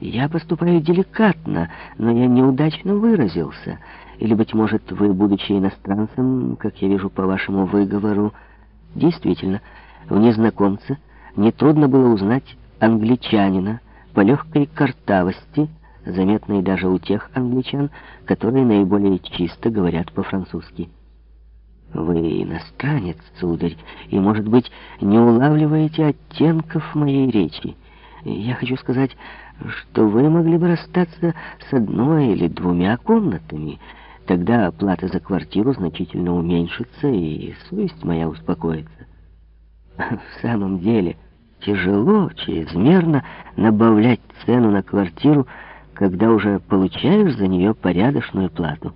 Я поступаю деликатно, но я неудачно выразился. Или, быть может, вы, будучи иностранцем, как я вижу по вашему выговору, действительно, в незнакомце нетрудно было узнать англичанина по легкой картавости, заметной даже у тех англичан, которые наиболее чисто говорят по-французски. Вы иностранец, сударь, и, может быть, не улавливаете оттенков моей речи. Я хочу сказать, что вы могли бы расстаться с одной или двумя комнатами. Тогда оплата за квартиру значительно уменьшится, и совесть моя успокоится. В самом деле, тяжело чрезмерно набавлять цену на квартиру, когда уже получаешь за нее порядочную плату.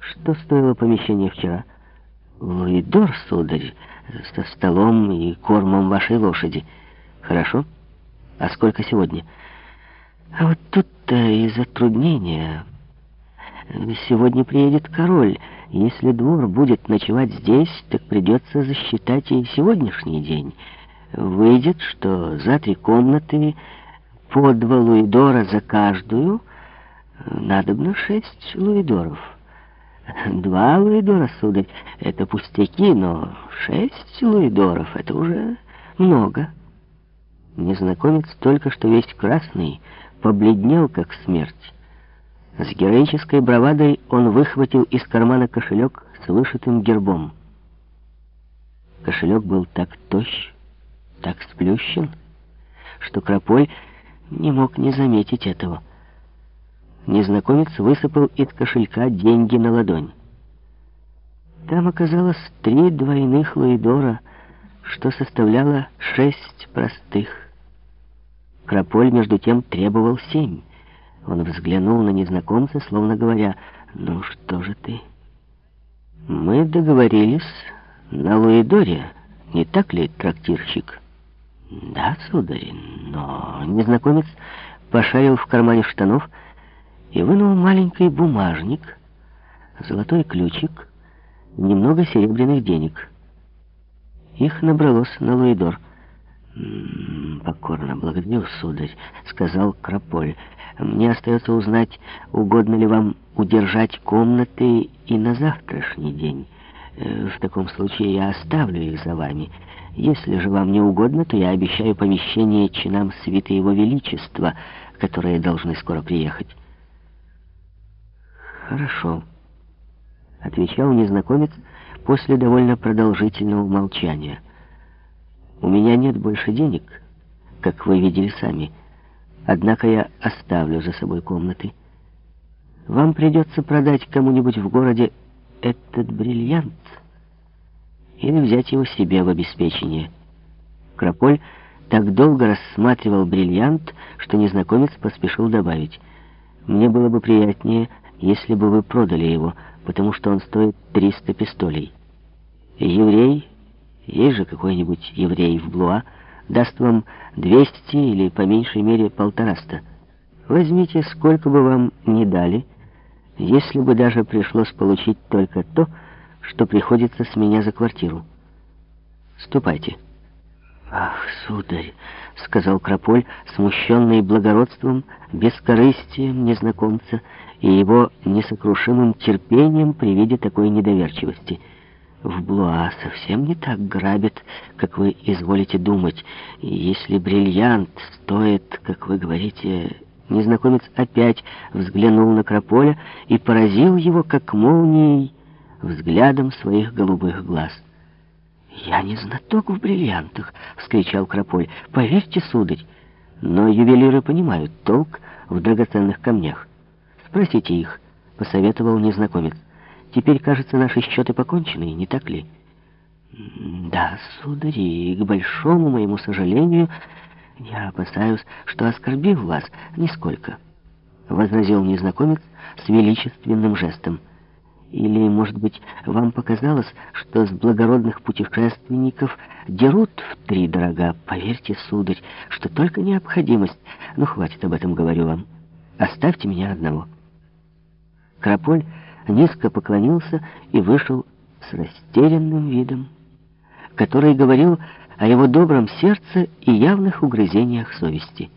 Что стоило помещение вчера? Луидор, сударь, со столом и кормом вашей лошади. Хорошо? А сколько сегодня? А вот тут-то и затруднение. Сегодня приедет король. Если двор будет ночевать здесь, так придется засчитать и сегодняшний день. Выйдет, что за три комнаты по два луидора за каждую надобно шесть луидоров. Два луидора, сударь, это пустяки, но шесть луидоров — это уже много. Незнакомец только что весь красный, побледнел, как смерть. С героической бравадой он выхватил из кармана кошелек с вышитым гербом. Кошелек был так тощ, так сплющен, что Крополь не мог не заметить этого. Незнакомец высыпал из кошелька деньги на ладонь. Там оказалось три двойных луидора, что составляло шесть простых. Крополь, между тем, требовал семь. Он взглянул на незнакомца, словно говоря, «Ну что же ты?» «Мы договорились на Луидоре, не так ли, трактирщик?» «Да, сударь, но...» Незнакомец пошарил в кармане штанов и вынул маленький бумажник, золотой ключик, немного серебряных денег. Их набралось на Луидор. «Покорно благодарю, сударь», — сказал Крополь. «Мне остается узнать, угодно ли вам удержать комнаты и на завтрашний день. Э, в таком случае я оставлю их за вами. Если же вам не угодно, то я обещаю помещение чинам свиты Его Величества, которые должны скоро приехать». «Хорошо», — отвечал незнакомец после довольно продолжительного молчания. «У меня нет больше денег, как вы видели сами, однако я оставлю за собой комнаты. Вам придется продать кому-нибудь в городе этот бриллиант или взять его себе в обеспечение». Крополь так долго рассматривал бриллиант, что незнакомец поспешил добавить. «Мне было бы приятнее, если бы вы продали его, потому что он стоит 300 пистолей. Еврей, есть же какой-нибудь еврей в Блуа, даст вам 200 или по меньшей мере полтораста. Возьмите, сколько бы вам ни дали, если бы даже пришлось получить только то, что приходится с меня за квартиру. Ступайте. «Ах, сударь!» — сказал Крополь, смущенный благородством, бескорыстием незнакомца и его несокрушимым терпением при виде такой недоверчивости. «В Блуа совсем не так грабят, как вы изволите думать. Если бриллиант стоит, как вы говорите...» Незнакомец опять взглянул на Крополя и поразил его, как молнией, взглядом своих голубых глаз. «Я не знаток в бриллиантах!» — вскричал Крополь. «Поверьте, сударь, но ювелиры понимают толк в драгоценных камнях. Спросите их», — посоветовал незнакомец. «Теперь, кажется, наши счеты покончены, не так ли?» «Да, сударь, и к большому моему сожалению, я опасаюсь, что оскорбил вас нисколько», — возразил незнакомец с величественным жестом. Или, может быть, вам показалось, что с благородных путешественников дерут в три дорога? Поверьте, сударь, что только необходимость. Ну, хватит об этом, говорю вам. Оставьте меня одного. Краполь низко поклонился и вышел с растерянным видом, который говорил о его добром сердце и явных угрызениях совести.